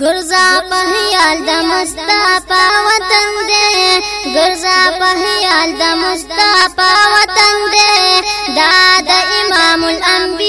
ګرزا په یال د مستا په وطن دې ګرزا په یال د مستا په وطن دې دا د امام الانبیاء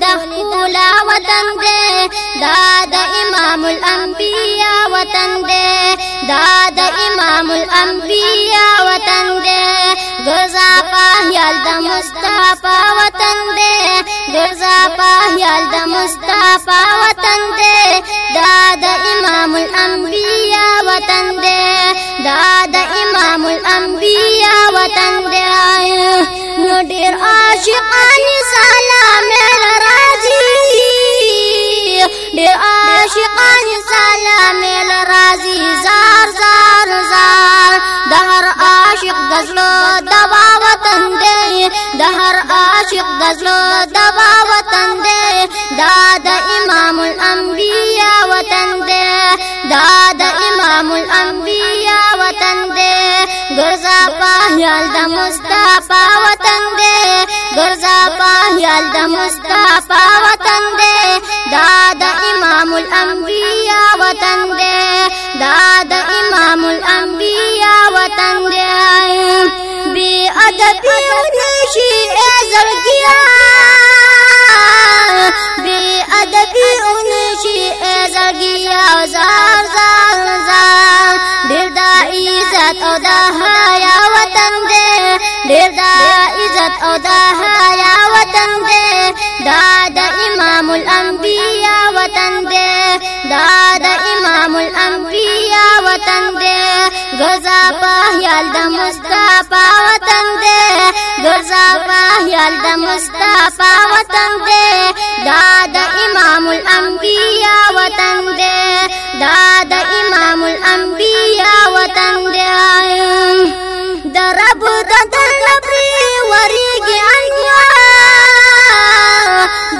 د خپل وطن دې دا د امام الانبیا وطن دې دا د امام الانبیا وطن دې غزا په یال د مصطفی وطن دې غزا په یال د مصطفی وطن دې دا د امام الانبیا وطن دې دا د امام الانبیا وطن دې نو ډیر عاشقانی سلامه ډېر عاشقان سلام لرازي زار زار زار د عاشق غزلو دوا وطن دې د عاشق غزلو دوا وطن دې دا د امام الانبیا وطن دې دا د امام الانبیا وطن دې ګرځا پاهل د مصطفی وطن دې ګرځا پاهل د مصطفی وطن دې دا د امام الانبیاء وطن دے دا امام الانبیاء وطن دے بے ادبی نشی اے زرگیاں مشعل د مصطفی وطن دې دا د امام الانبیا وطن دې دا د امام الانبیا وطن دې د رب د دلبري وريږي انوار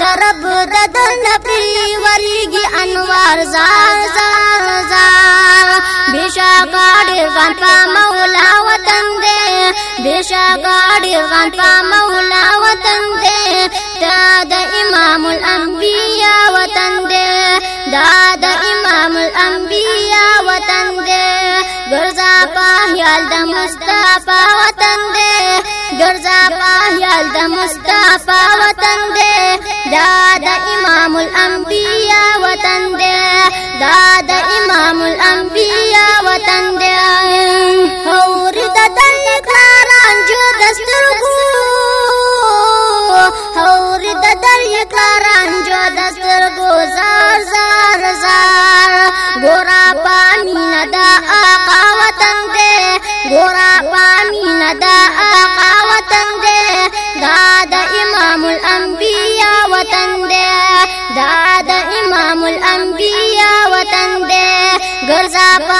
د رب د دلبري وريږي انوار زار زار زار بشا کاډر ګان پام بشاقا ډیر غم په مولا وطن دې دا د امام الانبیا وطن دې دا د امام الانبیا وطن دې ګرځا په خیال د مصطفی وطن دې ګرځا په خیال د مصطفی وطن دې دا د امام الانبیا وطن دې دا د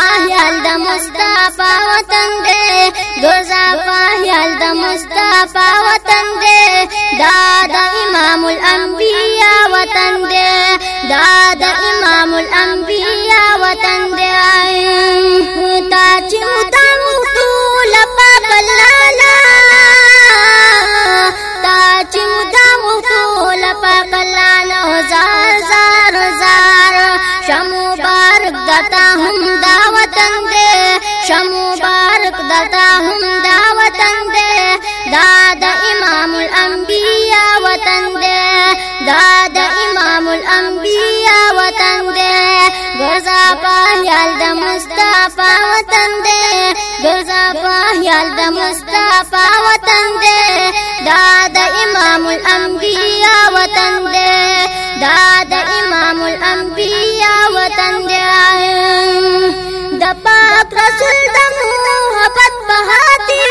پاهیال د مصطفی وطن دې دوزا پاهیال د مصطفی وطن دې دا د امام الانبیا وطن دې دا د امام الانبیا وطن وطن دے داد امام الانبیاء وطن دے دا پاک رسول دا محبت بہاتی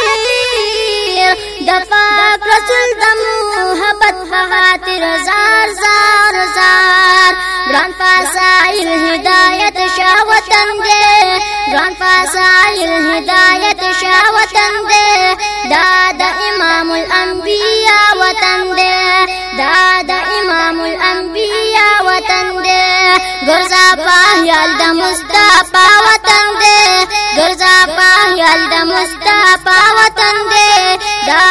دا پاک رسول دا محبت بہاتی رزار زار زار زار ګران فاسایل هدایت شاه وطن دے ګران فاسایل هدایت شاہ وطن دے دا امام الانبیاء دا د امام الانبیا وطن دې ګرځا پاهیال د مصطفی وطن دې ګرځا پاهیال د مصطفی وطن دې دا